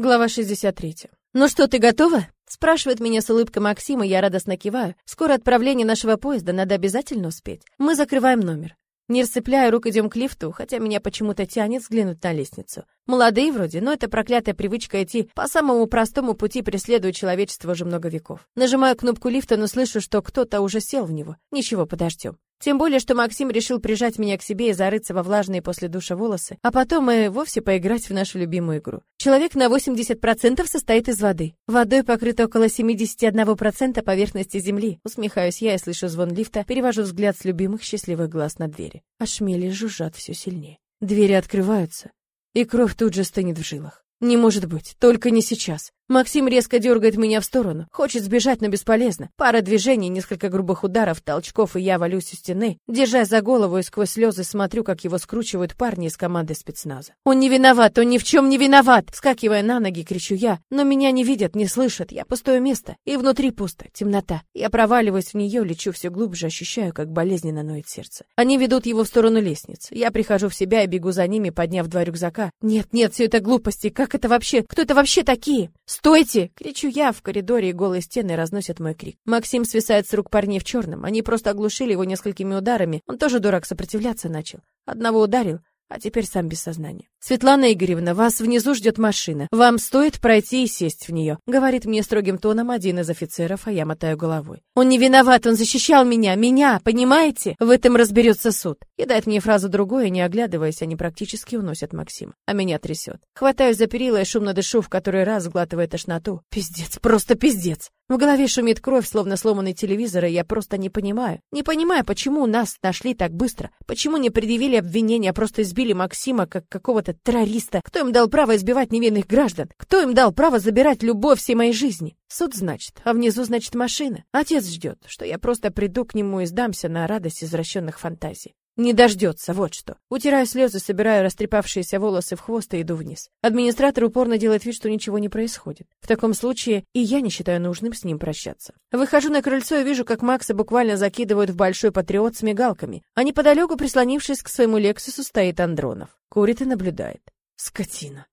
Глава 63. «Ну что, ты готова?» Спрашивает меня с улыбкой Максима, я радостно киваю. Скоро отправление нашего поезда, надо обязательно успеть. Мы закрываем номер. Не расцепляя рук, идем к лифту, хотя меня почему-то тянет взглянуть на лестницу. Молодые вроде, но это проклятая привычка идти по самому простому пути преследует человечество уже много веков. Нажимаю кнопку лифта, но слышу, что кто-то уже сел в него. Ничего, подождем. Тем более, что Максим решил прижать меня к себе и зарыться во влажные после душа волосы, а потом и вовсе поиграть в нашу любимую игру. Человек на 80% состоит из воды. Водой покрыто около 71% поверхности земли. Усмехаюсь я и слышу звон лифта, перевожу взгляд с любимых счастливых глаз на двери. А шмели жужжат все сильнее. Двери открываются, и кровь тут же стынет в жилах. Не может быть, только не сейчас. Максим резко дергает меня в сторону. Хочет сбежать, но бесполезно. Пара движений, несколько грубых ударов, толчков, и я валюсь у стены. Держась за голову и сквозь слезы смотрю, как его скручивают парни из команды спецназа. Он не виноват, он ни в чем не виноват! Скакивая на ноги, кричу я. Но меня не видят, не слышат. Я пустое место. И внутри пусто, темнота. Я проваливаюсь в нее, лечу все глубже, ощущаю, как болезненно ноет сердце. Они ведут его в сторону лестниц. Я прихожу в себя и бегу за ними, подняв два рюкзака. Нет, нет, все это глупости. Как это вообще? Кто это вообще такие? «Стойте!» — кричу я, в коридоре и голые стены разносят мой крик. Максим свисает с рук парней в черном. Они просто оглушили его несколькими ударами. Он тоже дурак сопротивляться начал. Одного ударил, а теперь сам без сознания. «Светлана Игоревна, вас внизу ждет машина. Вам стоит пройти и сесть в нее», — говорит мне строгим тоном один из офицеров, а я мотаю головой. «Он не виноват, он защищал меня, меня, понимаете? В этом разберется суд». Кидает мне фразу другое, не оглядываясь, они практически уносят Максима. А меня трясет. Хватаюсь за перила и шумно дышу, в который раз сглатывая тошноту. Пиздец, просто пиздец. В голове шумит кровь, словно сломанный телевизор, и я просто не понимаю. Не понимаю, почему нас нашли так быстро. Почему не предъявили обвинения, а просто избили Максима как какого-то террориста. Кто им дал право избивать невинных граждан? Кто им дал право забирать любовь всей моей жизни? Суд, значит, а внизу, значит, машина. Отец ждет, что я просто приду к нему и сдамся на радость извращенных фантазий. Не дождется, вот что. Утираю слезы, собираю растрепавшиеся волосы в хвост и иду вниз. Администратор упорно делает вид, что ничего не происходит. В таком случае и я не считаю нужным с ним прощаться. Выхожу на крыльцо и вижу, как Макса буквально закидывают в большой патриот с мигалками, а неподалеку, прислонившись к своему Лексусу, стоит Андронов. Курит и наблюдает. Скотина.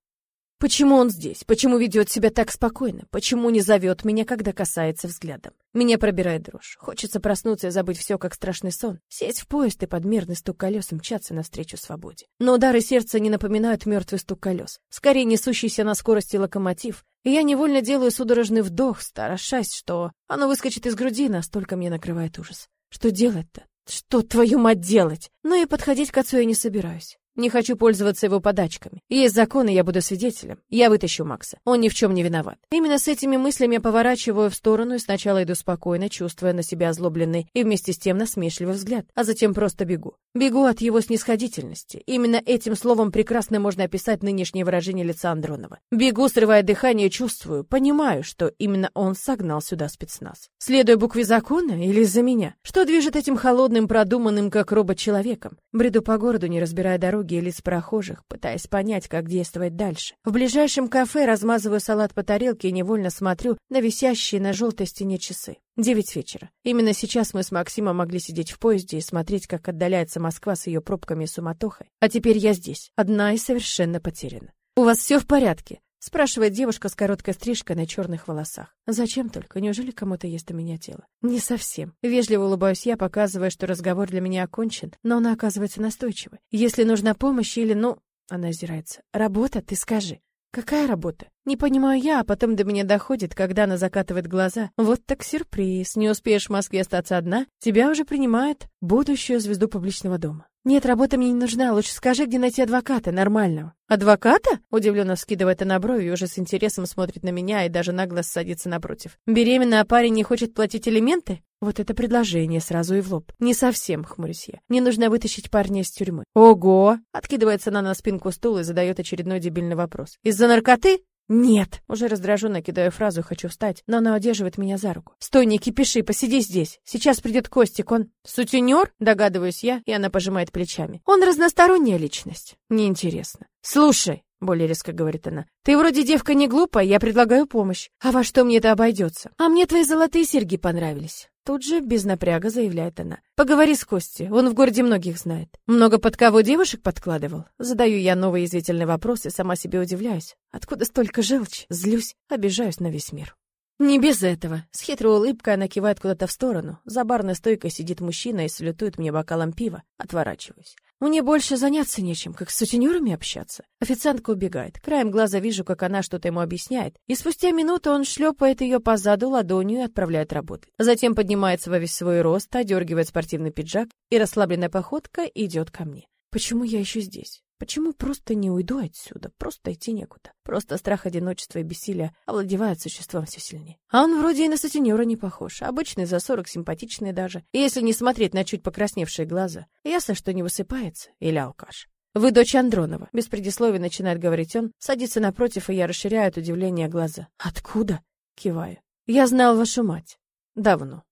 Почему он здесь? Почему ведет себя так спокойно? Почему не зовет меня, когда касается взглядом? Меня пробирает дрожь. Хочется проснуться и забыть все, как страшный сон. Сесть в поезд и под мирный стук колес мчаться навстречу свободе. Но удары сердца не напоминают мертвый стук колес. Скорее, несущийся на скорости локомотив. И я невольно делаю судорожный вдох, старошась, что оно выскочит из груди, настолько мне накрывает ужас. Что делать-то? Что, твою мать, делать? Но и подходить к отцу я не собираюсь. Не хочу пользоваться его подачками. Есть законы, я буду свидетелем. Я вытащу Макса. Он ни в чем не виноват. Именно с этими мыслями я поворачиваю в сторону и сначала иду спокойно, чувствуя на себя озлобленный и вместе с тем насмешливый взгляд, а затем просто бегу. Бегу от его снисходительности. Именно этим словом прекрасно можно описать нынешнее выражение лица Андронова. Бегу, срывая дыхание, чувствую, понимаю, что именно он согнал сюда спецназ. Следуя букве закона или из-за меня? Что движет этим холодным, продуманным, как робот человеком? Бреду по городу, не разбирая дороги, дороги лиц прохожих, пытаясь понять, как действовать дальше. В ближайшем кафе размазываю салат по тарелке и невольно смотрю на висящие на желтой стене часы. Девять вечера. Именно сейчас мы с Максимом могли сидеть в поезде и смотреть, как отдаляется Москва с ее пробками и суматохой. А теперь я здесь, одна и совершенно потеряна. «У вас все в порядке?» Спрашивает девушка с короткой стрижкой на черных волосах. Зачем только? Неужели кому-то есть у меня тело? Не совсем. Вежливо улыбаюсь я, показывая, что разговор для меня окончен, но она оказывается настойчивой. Если нужна помощь или, ну, она озирается. Работа, ты скажи. Какая работа? Не понимаю я, а потом до меня доходит, когда она закатывает глаза. Вот так сюрприз. Не успеешь в Москве остаться одна, тебя уже принимают будущую звезду публичного дома. Нет, работа мне не нужна. Лучше скажи, где найти адвоката нормального. Адвоката? Удивленно вскидывает она брови и уже с интересом смотрит на меня и даже нагло садится напротив. Беременна, а парень не хочет платить элементы? Вот это предложение сразу и в лоб. Не совсем, хмурюсь я. Мне нужно вытащить парня из тюрьмы. Ого! Откидывается она на спинку стула и задает очередной дебильный вопрос. Из-за наркоты? «Нет!» Уже раздраженно кидаю фразу «хочу встать», но она удерживает меня за руку. «Стой, не кипиши, посиди здесь. Сейчас придет Костик, он...» «Сутенер?» Догадываюсь я, и она пожимает плечами. «Он разносторонняя личность. Неинтересно». «Слушай!» — более резко говорит она. «Ты вроде девка не глупая, я предлагаю помощь. А во что мне это обойдется? А мне твои золотые серьги понравились. Тут же, без напряга, заявляет она. «Поговори с Костей, он в городе многих знает. Много под кого девушек подкладывал?» Задаю я новые язвительные вопросы, сама себе удивляюсь. Откуда столько желчи? Злюсь, обижаюсь на весь мир. Не без этого. С хитрой улыбкой она кивает куда-то в сторону. За барной стойкой сидит мужчина и салютует мне бокалом пива. Отворачиваюсь. Мне больше заняться нечем, как с сутенерами общаться. Официантка убегает. Краем глаза вижу, как она что-то ему объясняет. И спустя минуту он шлепает ее по заду ладонью и отправляет работать. Затем поднимается во весь свой рост, одергивает спортивный пиджак и расслабленная походка идет ко мне. Почему я еще здесь? Почему просто не уйду отсюда? Просто идти некуда. Просто страх одиночества и бессилия овладевает существом все сильнее. А он вроде и на сутенера не похож. Обычный за сорок, симпатичный даже. И если не смотреть на чуть покрасневшие глаза, ясно, что не высыпается или алкаш. «Вы дочь Андронова», — без предисловия начинает говорить он, садится напротив, и я расширяю от удивления глаза. «Откуда?» — киваю. «Я знал вашу мать. Давно».